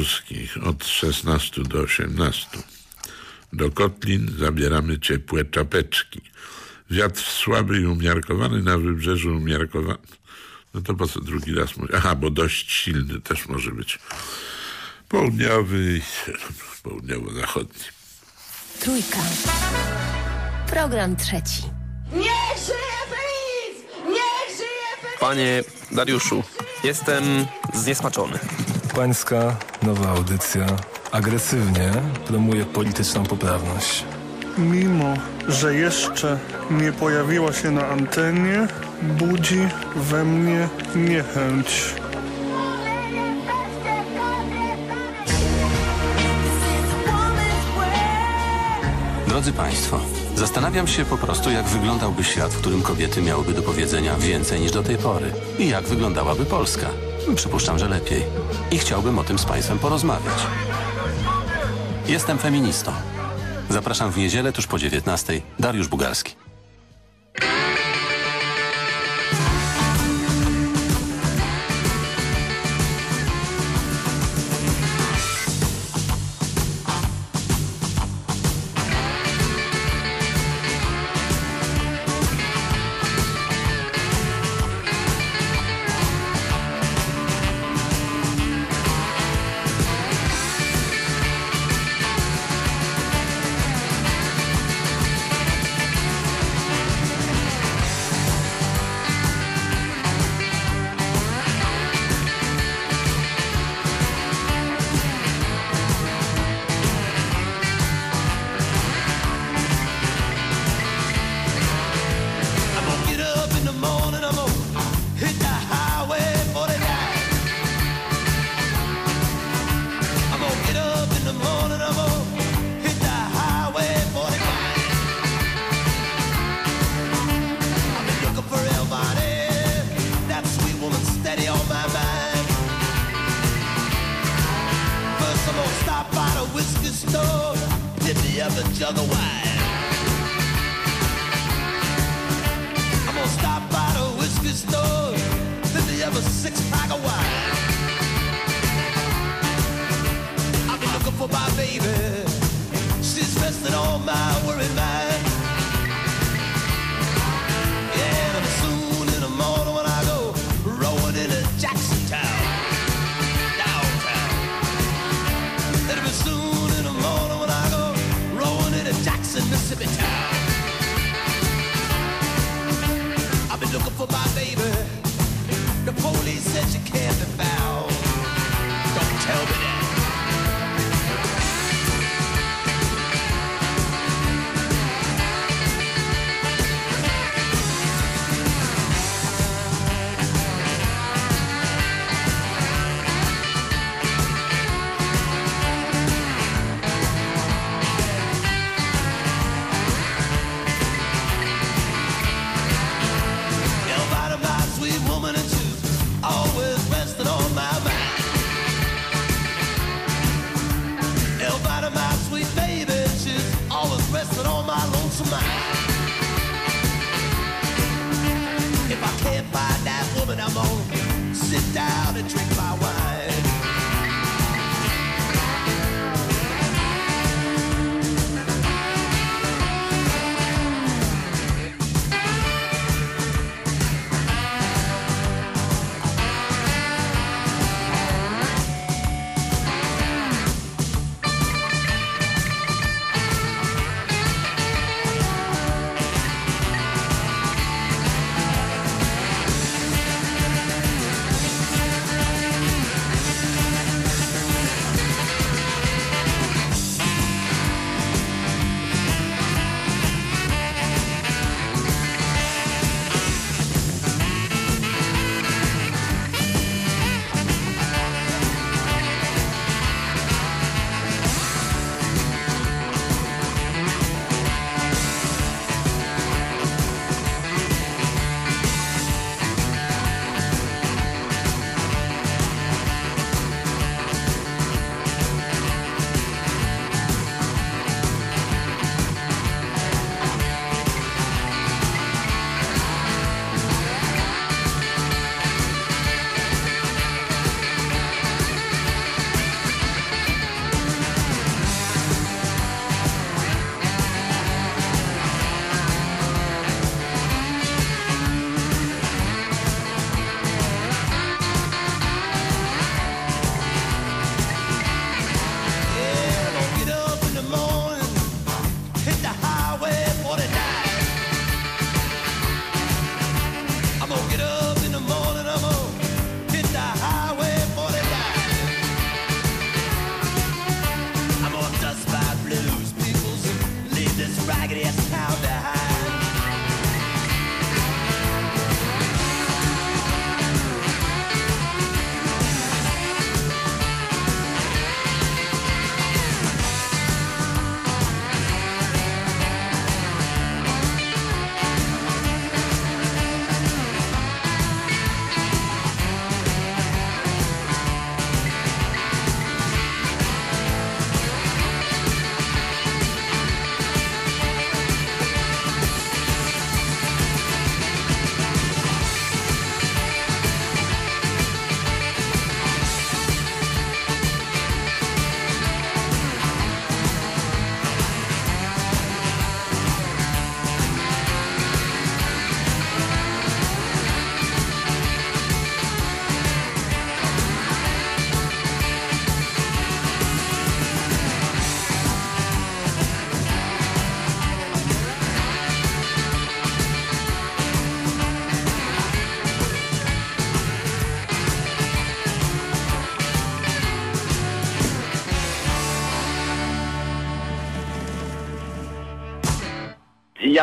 górskich od 16 do 18. Do kotlin zabieramy ciepłe czapeczki. Wiatr słaby i umiarkowany na wybrzeżu umiarkowany. No to po co drugi raz mówię? Aha, bo dość silny też może być. Południowy i południowo-zachodni. Trójka. Program trzeci. Niech żyje Feliz! Niech żyje Feliz! Panie Dariuszu, jestem zniesmaczony. Pańska nowa audycja agresywnie promuje polityczną poprawność. Mimo, że jeszcze nie pojawiła się na antenie, budzi we mnie niechęć. Drodzy Państwo, zastanawiam się po prostu, jak wyglądałby świat, w którym kobiety miałyby do powiedzenia więcej niż do tej pory. I jak wyglądałaby Polska. Przypuszczam, że lepiej. I chciałbym o tym z Państwem porozmawiać. Jestem feministą. Zapraszam w niedzielę tuż po 19. Dariusz Bugalski. the one.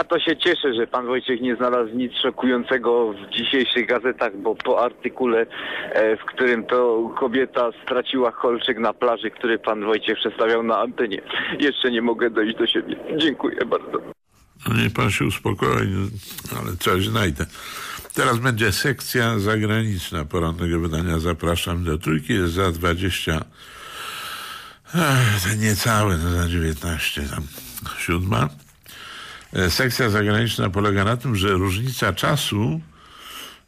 To się cieszę, że pan Wojciech nie znalazł nic szokującego w dzisiejszych gazetach, bo po artykule, e, w którym to kobieta straciła kolczyk na plaży, który pan Wojciech przedstawiał na antenie, jeszcze nie mogę dojść do siebie. Dziękuję bardzo. No niech pan się uspokoi, no, ale coś znajdę. Teraz będzie sekcja zagraniczna porannego wydania. Zapraszam do trójki. Jest za 20, ech, niecałe, no za 19, tam siódma. E, Sekcja zagraniczna polega na tym, że różnica czasu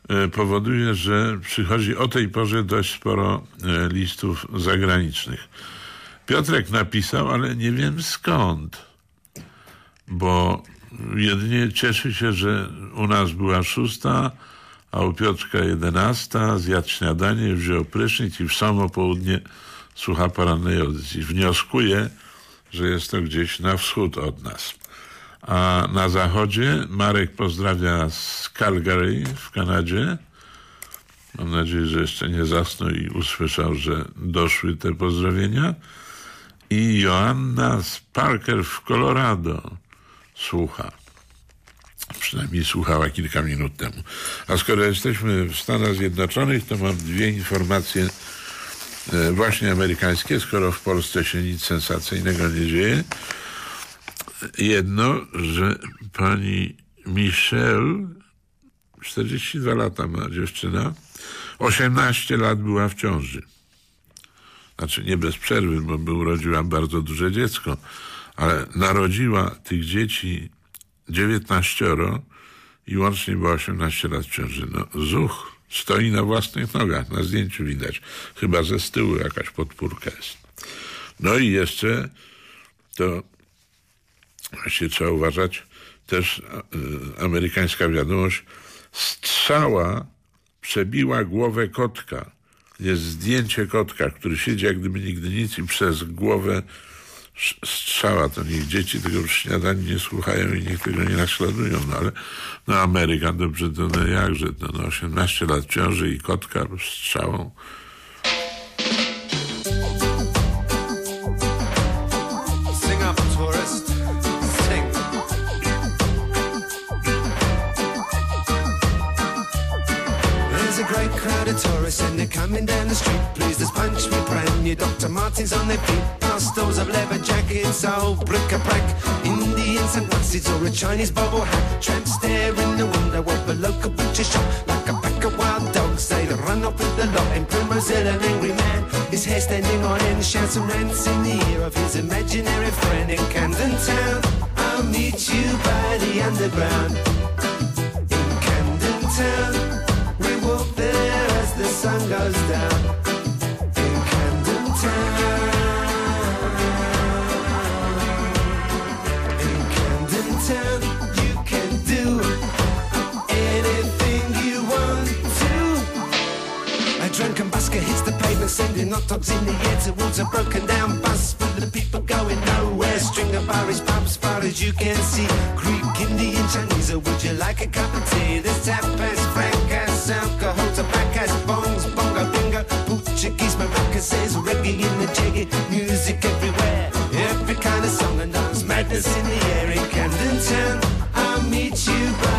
e, powoduje, że przychodzi o tej porze dość sporo e, listów zagranicznych. Piotrek napisał, ale nie wiem skąd, bo jedynie cieszy się, że u nas była szósta, a u Piotrka jedenasta, zjadł śniadanie, wziął prysznic i w samo południe słucha porannej audycji. Wnioskuje, że jest to gdzieś na wschód od nas. A na zachodzie Marek pozdrawia z Calgary w Kanadzie. Mam nadzieję, że jeszcze nie zasnął i usłyszał, że doszły te pozdrowienia. I Joanna z Parker w Colorado słucha. Przynajmniej słuchała kilka minut temu. A skoro jesteśmy w Stanach Zjednoczonych, to mam dwie informacje e, właśnie amerykańskie, skoro w Polsce się nic sensacyjnego nie dzieje. Jedno, że pani Michelle, 42 lata ma dziewczyna, 18 lat była w ciąży. Znaczy nie bez przerwy, bo by urodziła bardzo duże dziecko, ale narodziła tych dzieci 19 i łącznie była 18 lat w ciąży. No, zuch stoi na własnych nogach, na zdjęciu widać. Chyba ze z tyłu jakaś podpórka jest. No i jeszcze to właśnie trzeba uważać, też e, amerykańska wiadomość, strzała przebiła głowę kotka. Jest zdjęcie kotka, który siedzi jak gdyby nigdy nic i przez głowę strzała. To niech dzieci tego przy śniadaniu nie słuchają i niech tego nie naśladują. No ale no Ameryka dobrze to no jakże, no, no 18 lat ciąży i kotka strzałą. Coming down the street. Please just punch me brand new Dr. Martens on their feet. Past stores of leather jackets, old bric-a-brac. and sunglasses or a Chinese bubble hat. Tramps stare in the window of a local butcher shop. Like a pack of wild dogs, they run off with the lot. And Primrosel, an angry man, his hair standing on end, shouts and rants in the ear of his imaginary friend in Camden Town. I'll meet you by the underground. In Camden Town, we walk sun goes down. In Camden Town. In Camden Town, you can do anything you want to. A drunken busker hits the pavement, sending hot dogs in the air towards a broken down bus full of people going nowhere. String of Irish pubs, far as you can see. Greek, Indian, Chinese, or would you like a cup of tea? There's tapas, francas, alcohol, tobacco, Portuguese, maracas, reggae in the jiggy, music everywhere. Every kind of song and dance, madness in the air in Camden Town. I'll meet you by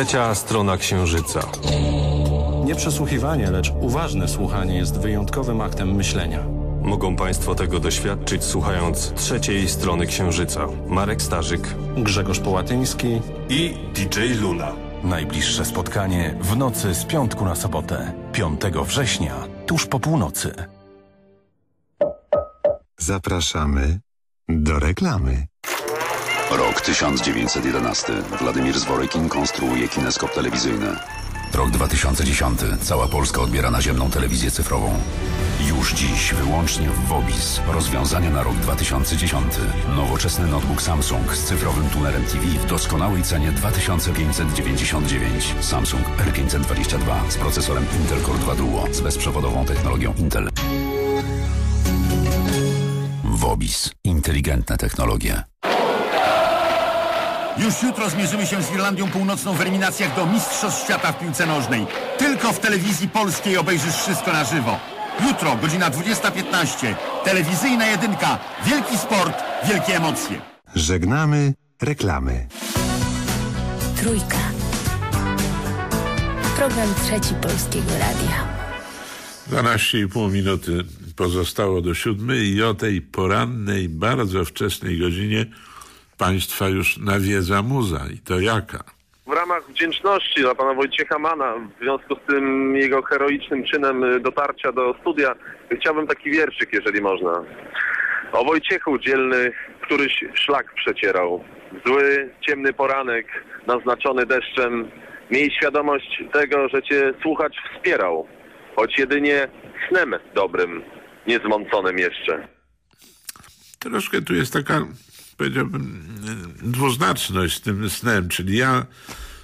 Trzecia strona księżyca. Nie przesłuchiwanie, lecz uważne słuchanie jest wyjątkowym aktem myślenia. Mogą Państwo tego doświadczyć słuchając trzeciej strony księżyca. Marek Starzyk Grzegorz Połatyński i DJ Luna. Najbliższe spotkanie w nocy z piątku na sobotę, 5 września, tuż po północy. Zapraszamy do reklamy. Rok 1911. Władimir Zworykin konstruuje kineskop telewizyjny. Rok 2010. Cała Polska odbiera naziemną telewizję cyfrową. Już dziś wyłącznie w Wobis. Rozwiązania na rok 2010. Nowoczesny notebook Samsung z cyfrowym tunerem TV w doskonałej cenie 2599. Samsung R522 z procesorem Intel Core 2 Duo z bezprzewodową technologią Intel. Wobis. Inteligentne technologie. Już jutro zmierzymy się z Irlandią Północną w eliminacjach do Mistrzostw Świata w piłce nożnej. Tylko w telewizji polskiej obejrzysz wszystko na żywo. Jutro, godzina 20.15. Telewizyjna jedynka. Wielki sport, wielkie emocje. Żegnamy reklamy. Trójka. Program trzeci Polskiego Radia. 12,5 minuty pozostało do siódmej i o tej porannej, bardzo wczesnej godzinie Państwa już nawiedza muza. I to jaka? W ramach wdzięczności dla pana Wojciecha Mana, w związku z tym jego heroicznym czynem y, dotarcia do studia, chciałbym taki wierszyk, jeżeli można. O Wojciechu dzielny, któryś szlak przecierał. Zły, ciemny poranek, naznaczony deszczem. Miej świadomość tego, że cię słuchacz wspierał, choć jedynie snem dobrym, niezmąconym jeszcze. Troszkę tu jest taka, powiedziałbym, dwuznaczność z tym snem, czyli ja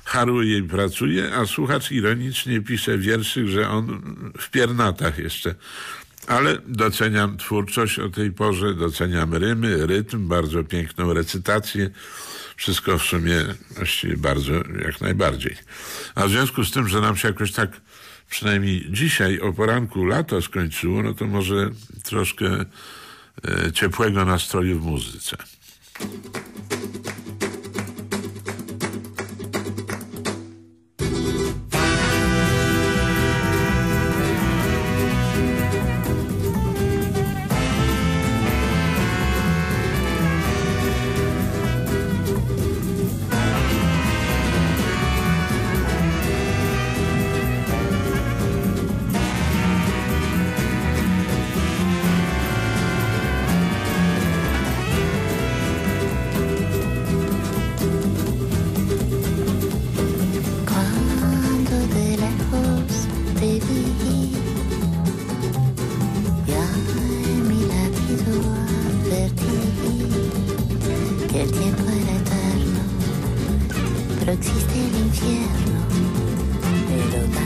haruję i pracuję, a słuchacz ironicznie pisze wierszyk, że on w piernatach jeszcze. Ale doceniam twórczość o tej porze, doceniam rymy, rytm, bardzo piękną recytację. Wszystko w sumie właściwie bardzo, jak najbardziej. A w związku z tym, że nam się jakoś tak przynajmniej dzisiaj o poranku lato skończyło, no to może troszkę e, ciepłego nastroju w muzyce. フフフフ。Pero existe el infierno, pero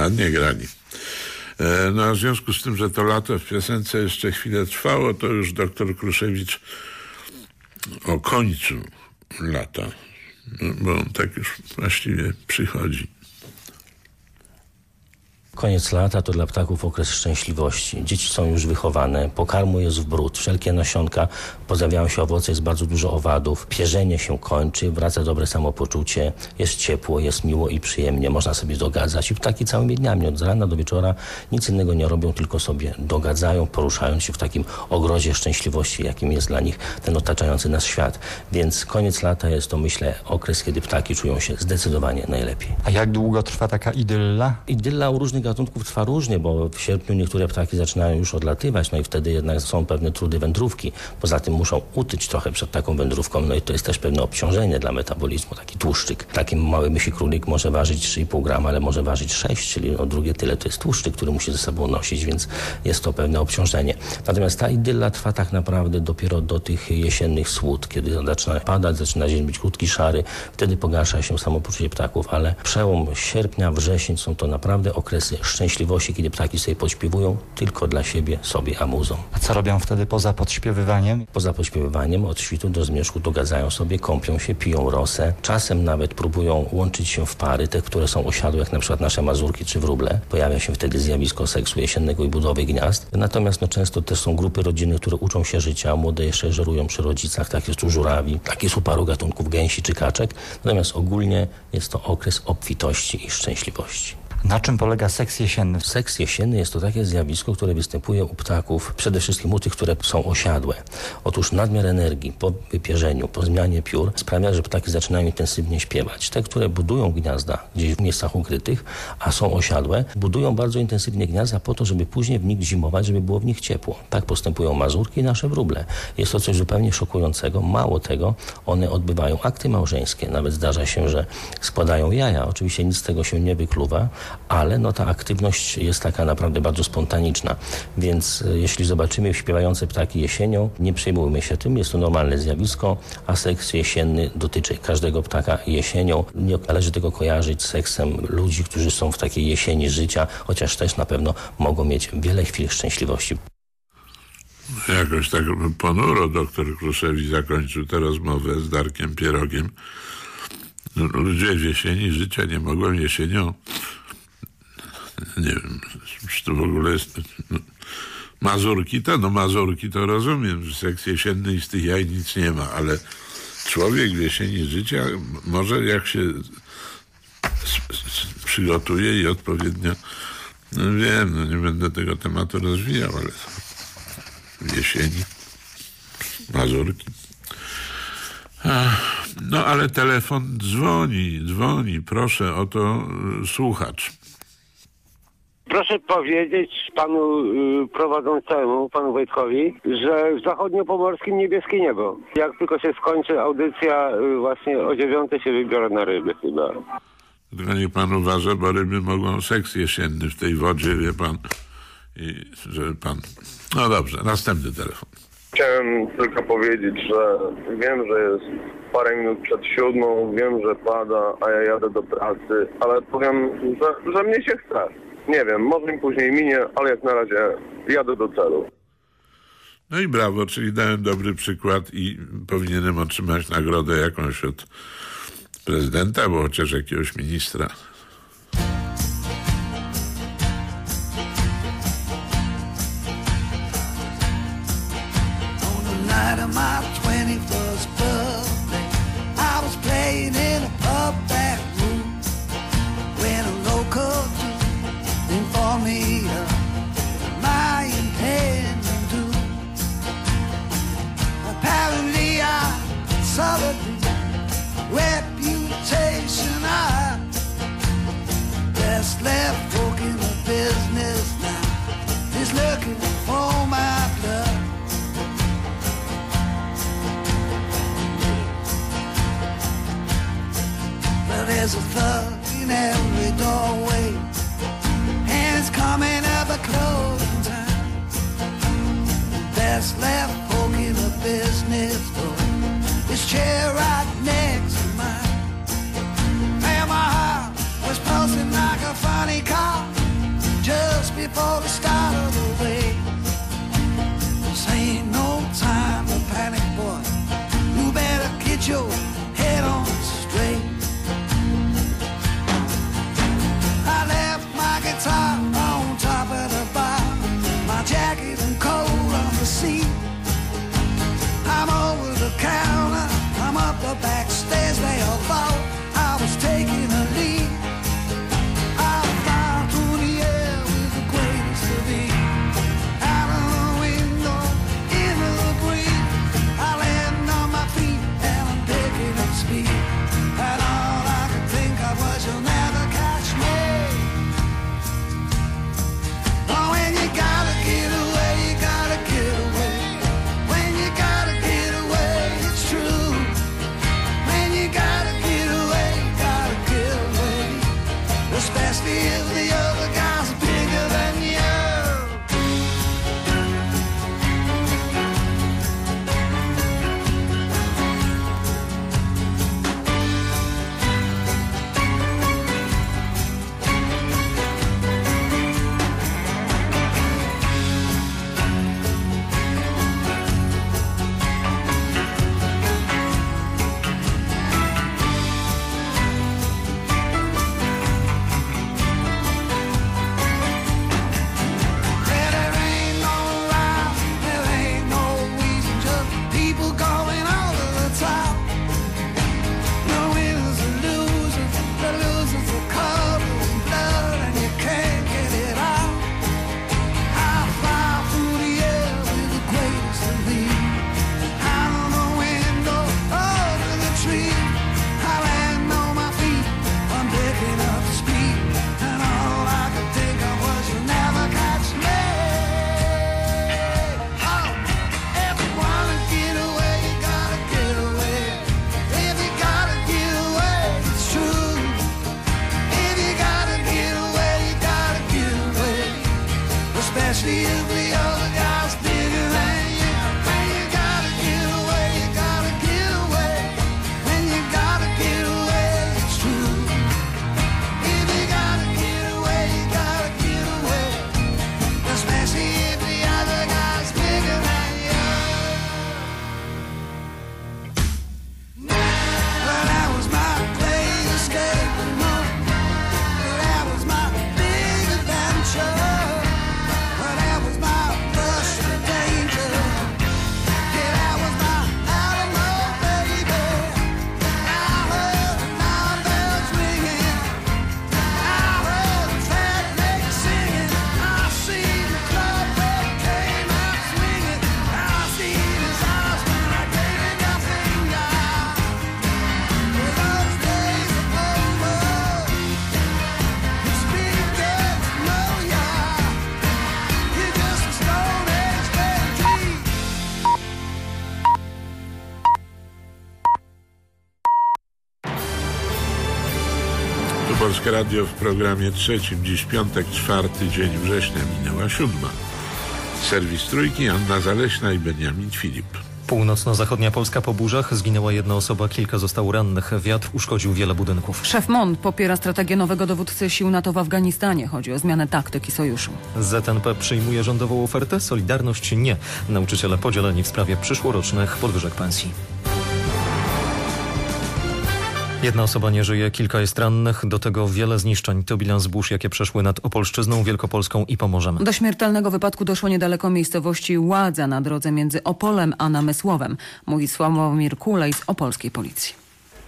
ładnie grali. E, No a w związku z tym, że to lato w piosence jeszcze chwilę trwało, to już doktor Kruszewicz o końcu lata, no, bo on tak już właściwie przychodzi. Koniec lata to dla ptaków okres szczęśliwości. Dzieci są już wychowane, pokarmu jest w bród, wszelkie nasionka, pojawiają się owoce, jest bardzo dużo owadów, pierzenie się kończy, wraca dobre samopoczucie, jest ciepło, jest miło i przyjemnie, można sobie dogadzać. I ptaki całymi dniami, od rana do wieczora, nic innego nie robią, tylko sobie dogadzają, poruszając się w takim ogrodzie szczęśliwości, jakim jest dla nich ten otaczający nas świat. Więc koniec lata jest to, myślę, okres, kiedy ptaki czują się zdecydowanie najlepiej. A jak długo trwa taka idylla? Idylla u różnych gatunków trwa różnie, bo w sierpniu niektóre ptaki zaczynają już odlatywać, no i wtedy jednak są pewne trudy wędrówki. Poza tym muszą utyć trochę przed taką wędrówką, no i to jest też pewne obciążenie dla metabolizmu, taki tłuszczyk. Taki mały mysi królik może ważyć 3,5 grama, ale może ważyć 6, czyli no drugie tyle to jest tłuszczyk, który musi ze sobą nosić, więc jest to pewne obciążenie. Natomiast ta idylla trwa tak naprawdę dopiero do tych jesiennych słód, kiedy zaczyna padać, zaczyna dzień być krótki, szary, wtedy pogarsza się samopoczucie ptaków, ale przełom sierpnia, wrzesień są to naprawdę okresy szczęśliwości, kiedy ptaki sobie podśpiewują tylko dla siebie, sobie, a muzą. A co robią wtedy poza podśpiewywaniem? Poza podśpiewywaniem od świtu do zmierzchu dogadzają sobie, kąpią się, piją rosę. Czasem nawet próbują łączyć się w pary, te, które są osiadłe, jak na przykład nasze mazurki czy wróble. Pojawia się wtedy zjawisko seksu jesiennego i budowy gniazd. Natomiast no, często też są grupy rodziny, które uczą się życia, młode jeszcze żerują przy rodzicach. Tak jest u żurawi, tak jest u paru gatunków gęsi czy kaczek. Natomiast ogólnie jest to okres obfitości i szczęśliwości. Na czym polega seks jesienny? Seks jesienny jest to takie zjawisko, które występuje u ptaków, przede wszystkim u tych, które są osiadłe. Otóż nadmiar energii po wypierzeniu, po zmianie piór sprawia, że ptaki zaczynają intensywnie śpiewać. Te, które budują gniazda gdzieś w miejscach ukrytych, a są osiadłe, budują bardzo intensywnie gniazda po to, żeby później w nich zimować, żeby było w nich ciepło. Tak postępują mazurki i nasze wróble. Jest to coś zupełnie szokującego. Mało tego, one odbywają akty małżeńskie. Nawet zdarza się, że składają jaja. Oczywiście nic z tego się nie wykluwa, ale no ta aktywność jest taka naprawdę bardzo spontaniczna. Więc e, jeśli zobaczymy śpiewające ptaki jesienią, nie przejmujmy się tym, jest to normalne zjawisko, a seks jesienny dotyczy każdego ptaka jesienią. Nie należy tego kojarzyć z seksem ludzi, którzy są w takiej jesieni życia, chociaż też na pewno mogą mieć wiele chwil szczęśliwości. Jakoś tak ponuro doktor Kruszewicz zakończył tę rozmowę z Darkiem Pierogiem. Ludzie w jesieni życia nie mogą jesienią. Nie wiem, czy to w ogóle jest... No, mazurki to, no Mazurki to rozumiem, że seks jesienny i z tych jaj nic nie ma, ale człowiek w jesieni życia może jak się przygotuje i odpowiednio, no wiem, no nie będę tego tematu rozwijał, ale w jesieni Mazurki. No ale telefon dzwoni, dzwoni, proszę o to y, słuchacz. Proszę powiedzieć panu y, prowadzącemu, panu Wojtkowi, że w zachodniopomorskim niebieskie niebo. Jak tylko się skończy audycja, y, właśnie o dziewiątej się wybiorę na ryby chyba. Tylko niech pan uważa, bo ryby mogą seks jesienny w tej wodzie, wie pan. I że pan... No dobrze, następny telefon. Chciałem tylko powiedzieć, że wiem, że jest parę minut przed siódmą, wiem, że pada, a ja jadę do pracy, ale powiem, że, że mnie się chce. Nie wiem, może mi później minie, ale jak na razie jadę do celu. No i brawo, czyli dałem dobry przykład i powinienem otrzymać nagrodę jakąś od prezydenta, bo chociaż jakiegoś ministra. before the start. Radio w programie trzecim. Dziś piątek, czwarty dzień września, minęła siódma. Serwis Trójki, Anna Zaleśna i Beniamin Filip. Północno-zachodnia Polska po burzach zginęła jedna osoba, kilka zostało rannych. Wiatr uszkodził wiele budynków. Szef MON popiera strategię nowego dowódcy sił NATO w Afganistanie. Chodzi o zmianę taktyki sojuszu. ZNP przyjmuje rządową ofertę, Solidarność nie. Nauczyciele podzieleni w sprawie przyszłorocznych podwyżek pensji. Jedna osoba nie żyje, kilka jest rannych, do tego wiele zniszczeń. To bilans burz, jakie przeszły nad Opolszczyzną, Wielkopolską i Pomorzem. Do śmiertelnego wypadku doszło niedaleko miejscowości Ładza na drodze między Opolem a Namysłowem, mówi Sławomir Kulej z opolskiej policji.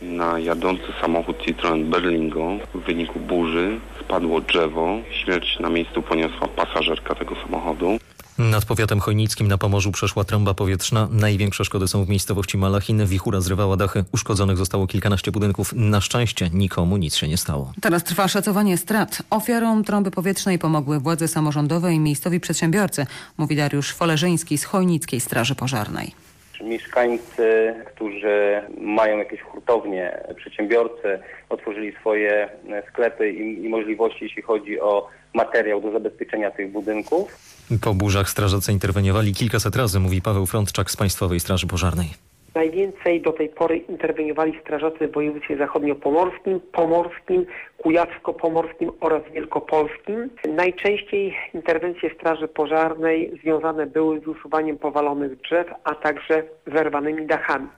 Na jadący samochód Citroen Berlingo w wyniku burzy spadło drzewo. Śmierć na miejscu poniosła pasażerka tego samochodu. Nad powiatem chojnickim na Pomorzu przeszła trąba powietrzna. Największe szkody są w miejscowości Malachin. Wichura zrywała dachy. Uszkodzonych zostało kilkanaście budynków. Na szczęście nikomu nic się nie stało. Teraz trwa szacowanie strat. Ofiarom trąby powietrznej pomogły władze samorządowe i miejscowi przedsiębiorcy, mówi Dariusz Folerzyński z Chojnickiej Straży Pożarnej. Mieszkańcy, którzy mają jakieś hurtownie, przedsiębiorcy, otworzyli swoje e, sklepy i, i możliwości, jeśli chodzi o materiał do zabezpieczenia tych budynków. Po burzach strażacy interweniowali kilkaset razy, mówi Paweł Frontczak z Państwowej Straży Pożarnej. Najwięcej do tej pory interweniowali strażacy w województwie zachodniopomorskim, pomorskim, kujawsko-pomorskim oraz wielkopolskim. Najczęściej interwencje straży pożarnej związane były z usuwaniem powalonych drzew, a także zerwanymi dachami.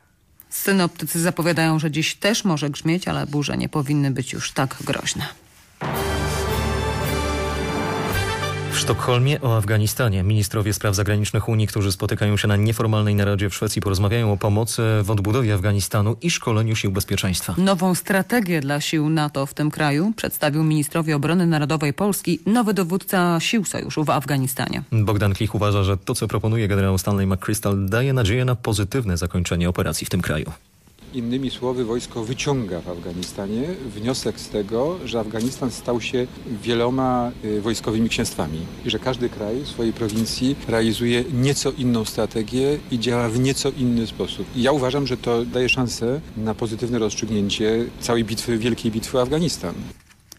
Synoptycy zapowiadają, że dziś też może grzmieć, ale burze nie powinny być już tak groźne. W Sztokholmie o Afganistanie ministrowie spraw zagranicznych Unii, którzy spotykają się na nieformalnej naradzie w Szwecji, porozmawiają o pomocy w odbudowie Afganistanu i szkoleniu sił bezpieczeństwa. Nową strategię dla sił NATO w tym kraju przedstawił ministrowi obrony narodowej Polski nowy dowódca sił sojuszu w Afganistanie. Bogdan Klich uważa, że to, co proponuje generał Stanley McChrystal, daje nadzieję na pozytywne zakończenie operacji w tym kraju. Innymi słowy, wojsko wyciąga w Afganistanie wniosek z tego, że Afganistan stał się wieloma y, wojskowymi księstwami i że każdy kraj w swojej prowincji realizuje nieco inną strategię i działa w nieco inny sposób. I ja uważam, że to daje szansę na pozytywne rozstrzygnięcie całej bitwy, wielkiej bitwy Afganistan.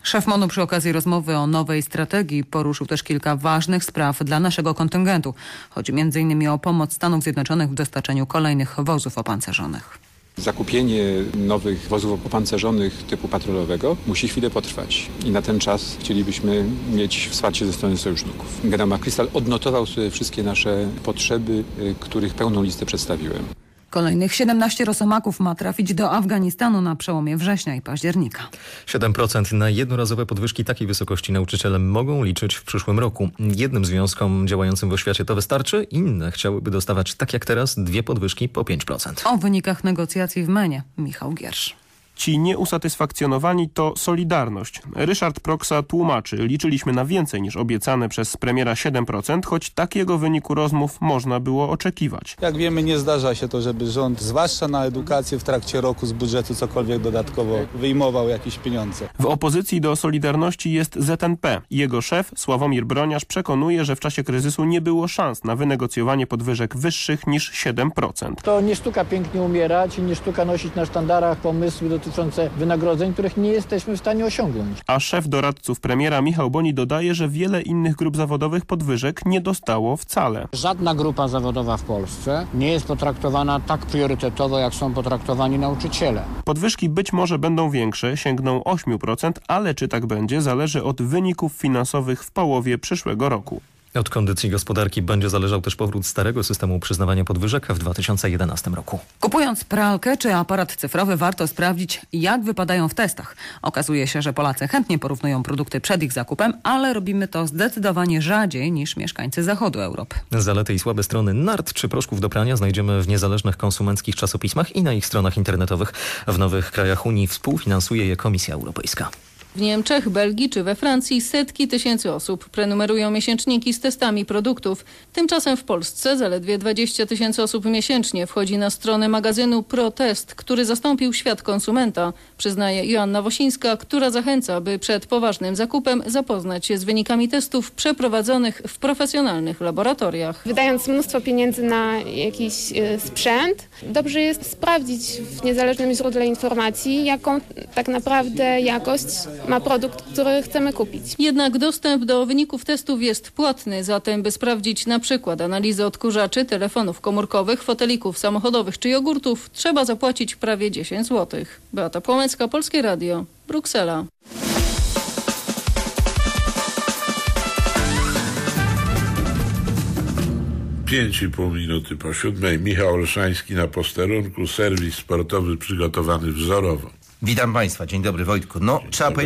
Szef MONU przy okazji rozmowy o nowej strategii poruszył też kilka ważnych spraw dla naszego kontyngentu. Chodzi m.in. o pomoc Stanów Zjednoczonych w dostarczeniu kolejnych wozów opancerzonych. Zakupienie nowych wozów opancerzonych typu patrolowego musi chwilę potrwać i na ten czas chcielibyśmy mieć wsparcie ze strony sojuszników. Generał McChrystal odnotował sobie wszystkie nasze potrzeby, y, których pełną listę przedstawiłem. Kolejnych 17 rosomaków ma trafić do Afganistanu na przełomie września i października. 7% na jednorazowe podwyżki takiej wysokości nauczyciele mogą liczyć w przyszłym roku. Jednym związkom działającym w oświacie to wystarczy, inne chciałyby dostawać tak jak teraz dwie podwyżki po 5%. O wynikach negocjacji w Menie Michał Giersz. Ci nieusatysfakcjonowani to Solidarność. Ryszard Proksa tłumaczy, liczyliśmy na więcej niż obiecane przez premiera 7%, choć takiego wyniku rozmów można było oczekiwać. Jak wiemy, nie zdarza się to, żeby rząd, zwłaszcza na edukację w trakcie roku z budżetu cokolwiek dodatkowo wyjmował jakieś pieniądze. W opozycji do Solidarności jest ZNP. Jego szef, Sławomir Broniarz, przekonuje, że w czasie kryzysu nie było szans na wynegocjowanie podwyżek wyższych niż 7%. To nie sztuka pięknie umierać i nie sztuka nosić na sztandarach pomysły dotyczące wynagrodzeń, których nie jesteśmy w stanie osiągnąć. A szef doradców premiera Michał Boni dodaje, że wiele innych grup zawodowych podwyżek nie dostało wcale. Żadna grupa zawodowa w Polsce nie jest potraktowana tak priorytetowo, jak są potraktowani nauczyciele. Podwyżki być może będą większe, sięgną 8%, ale czy tak będzie zależy od wyników finansowych w połowie przyszłego roku. Od kondycji gospodarki będzie zależał też powrót starego systemu przyznawania podwyżek w 2011 roku. Kupując pralkę czy aparat cyfrowy warto sprawdzić, jak wypadają w testach. Okazuje się, że Polacy chętnie porównują produkty przed ich zakupem, ale robimy to zdecydowanie rzadziej niż mieszkańcy zachodu Europy. Zalety i słabe strony nart czy proszków do prania znajdziemy w niezależnych konsumenckich czasopismach i na ich stronach internetowych. W nowych krajach Unii współfinansuje je Komisja Europejska. W Niemczech, Belgii czy we Francji setki tysięcy osób prenumerują miesięczniki z testami produktów. Tymczasem w Polsce zaledwie 20 tysięcy osób miesięcznie wchodzi na stronę magazynu ProTest, który zastąpił świat konsumenta, przyznaje Joanna Wosińska, która zachęca, by przed poważnym zakupem zapoznać się z wynikami testów przeprowadzonych w profesjonalnych laboratoriach. Wydając mnóstwo pieniędzy na jakiś e, sprzęt, dobrze jest sprawdzić w niezależnym źródle informacji, jaką tak naprawdę jakość ma produkt, który chcemy kupić. Jednak dostęp do wyników testów jest płatny, zatem by sprawdzić na przykład analizę odkurzaczy, telefonów komórkowych, fotelików samochodowych czy jogurtów, trzeba zapłacić prawie 10 zł. Beata Płomecka, Polskie Radio, Bruksela. Pięć i pół minuty po siódmej. Michał Olszański na posterunku. Serwis sportowy przygotowany wzorowo. Witam Państwa. Dzień dobry Wojtku. No, trzeba powiedzieć,